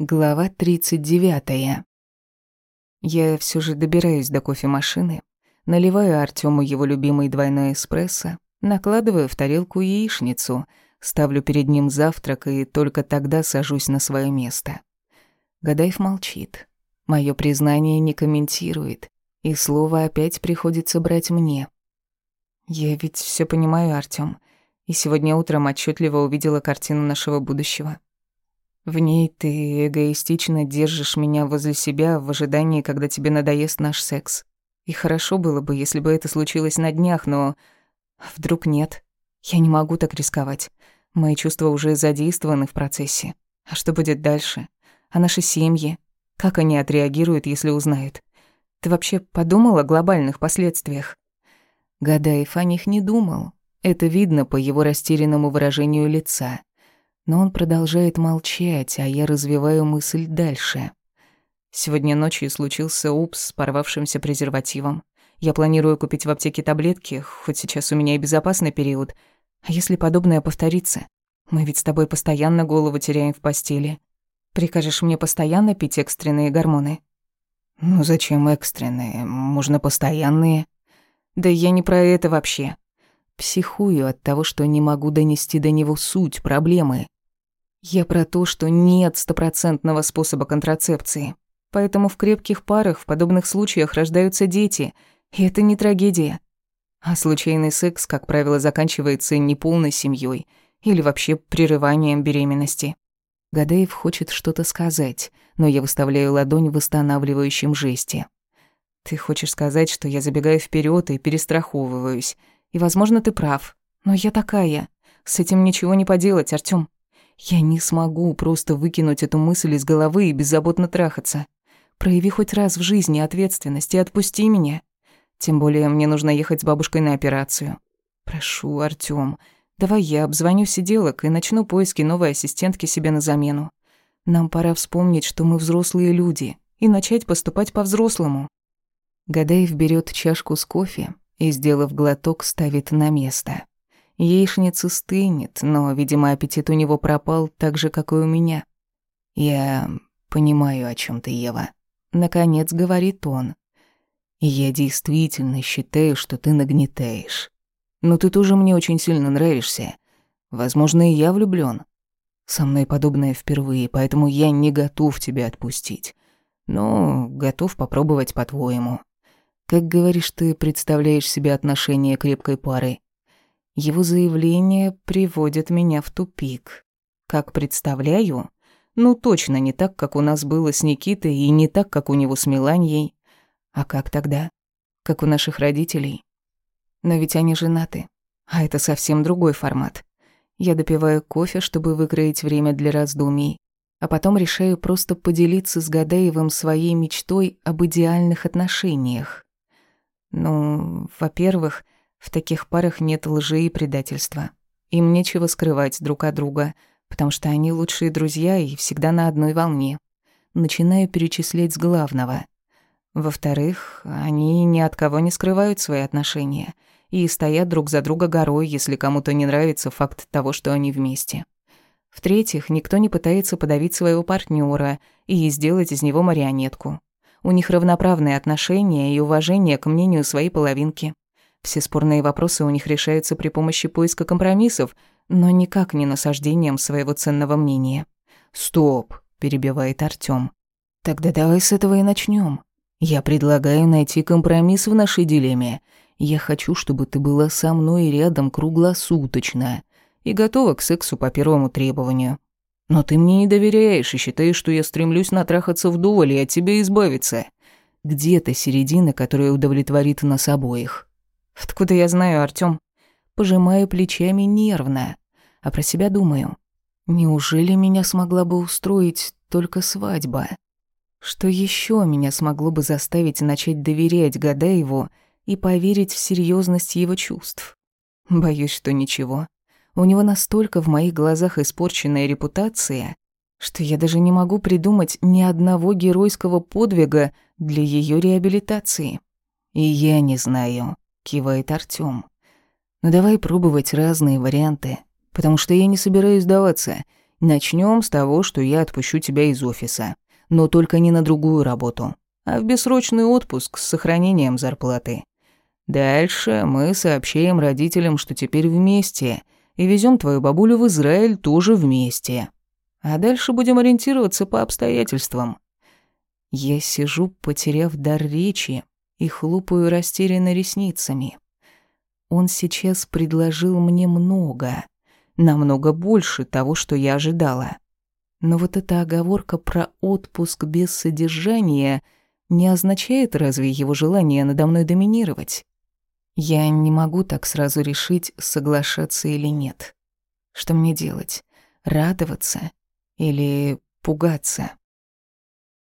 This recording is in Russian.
Глава 39. Я все же добираюсь до кофемашины, наливаю Артему его любимый двойной эспрессо, накладываю в тарелку яичницу, ставлю перед ним завтрак и только тогда сажусь на свое место. Гадаев молчит. Мое признание не комментирует, и слово опять приходится брать мне. Я ведь все понимаю, Артём, и сегодня утром отчетливо увидела картину нашего будущего. В ней ты эгоистично держишь меня возле себя в ожидании, когда тебе надоест наш секс. И хорошо было бы, если бы это случилось на днях, но вдруг нет. Я не могу так рисковать. Мои чувства уже задействованы в процессе. А что будет дальше? А наши семьи? Как они отреагируют, если узнают? Ты вообще подумал о глобальных последствиях? Гадаев о них не думал. Это видно по его растерянному выражению лица. Но он продолжает молчать, а я развиваю мысль дальше. Сегодня ночью случился упс с порвавшимся презервативом. Я планирую купить в аптеке таблетки, хоть сейчас у меня и безопасный период. А если подобное повторится? Мы ведь с тобой постоянно голову теряем в постели. Прикажешь мне постоянно пить экстренные гормоны? Ну зачем экстренные? Можно постоянные. Да я не про это вообще. Психую от того, что не могу донести до него суть проблемы. Я про то, что нет стопроцентного способа контрацепции. Поэтому в крепких парах в подобных случаях рождаются дети, и это не трагедия. А случайный секс, как правило, заканчивается неполной семьей или вообще прерыванием беременности. Гадаев хочет что-то сказать, но я выставляю ладонь в восстанавливающем жесте. Ты хочешь сказать, что я забегаю вперед и перестраховываюсь. И, возможно, ты прав. Но я такая. С этим ничего не поделать, Артём. Я не смогу просто выкинуть эту мысль из головы и беззаботно трахаться. Прояви хоть раз в жизни ответственность и отпусти меня. Тем более мне нужно ехать с бабушкой на операцию. Прошу, Артём, давай я обзвоню сиделок и начну поиски новой ассистентки себе на замену. Нам пора вспомнить, что мы взрослые люди, и начать поступать по-взрослому. Гадаев берет чашку с кофе и, сделав глоток, ставит на место. Яичница стынет, но, видимо, аппетит у него пропал так же, как и у меня. «Я понимаю, о чем ты, Ева», — наконец говорит он. «Я действительно считаю, что ты нагнетаешь. Но ты тоже мне очень сильно нравишься. Возможно, и я влюблён. Со мной подобное впервые, поэтому я не готов тебя отпустить. Но готов попробовать по-твоему. Как говоришь, ты представляешь себе отношения крепкой пары?» Его заявление приводит меня в тупик. Как представляю? Ну, точно не так, как у нас было с Никитой, и не так, как у него с Миланьей. А как тогда? Как у наших родителей? Но ведь они женаты. А это совсем другой формат. Я допиваю кофе, чтобы выкроить время для раздумий, а потом решаю просто поделиться с Гадаевым своей мечтой об идеальных отношениях. Ну, во-первых, в таких парах нет лжи и предательства. Им нечего скрывать друг от друга, потому что они лучшие друзья и всегда на одной волне. Начинаю перечислять с главного. Во-вторых, они ни от кого не скрывают свои отношения и стоят друг за друга горой, если кому-то не нравится факт того, что они вместе. В-третьих, никто не пытается подавить своего партнера и сделать из него марионетку. У них равноправные отношения и уважение к мнению своей половинки. Все спорные вопросы у них решаются при помощи поиска компромиссов, но никак не насаждением своего ценного мнения. «Стоп», — перебивает Артём. «Тогда давай с этого и начнём. Я предлагаю найти компромисс в нашей дилемме. Я хочу, чтобы ты была со мной рядом круглосуточно и готова к сексу по первому требованию. Но ты мне не доверяешь и считаешь, что я стремлюсь натрахаться вдоволь и от тебя избавиться. Где-то середина, которая удовлетворит нас обоих. Откуда я знаю, Артём? Пожимаю плечами нервно, а про себя думаю. Неужели меня смогла бы устроить только свадьба? Что ещё меня смогло бы заставить начать доверять Гадаеву и поверить в серьёзность его чувств? Боюсь, что ничего. У него настолько в моих глазах испорченная репутация, что я даже не могу придумать ни одного геройского подвига для её реабилитации. И я не знаю, кивает Артём. «Ну давай пробовать разные варианты, потому что я не собираюсь сдаваться. Начнем с того, что я отпущу тебя из офиса, но только не на другую работу, а в бессрочный отпуск с сохранением зарплаты. Дальше мы сообщаем родителям, что теперь вместе, и везем твою бабулю в Израиль тоже вместе. А дальше будем ориентироваться по обстоятельствам. Я сижу, потеряв дар речи, и хлопаю растерянно ресницами. Он сейчас предложил мне много, намного больше того, что я ожидала. Но вот эта оговорка про отпуск без содержания не означает разве его желание надо мной доминировать? Я не могу так сразу решить, соглашаться или нет. Что мне делать? Радоваться или пугаться?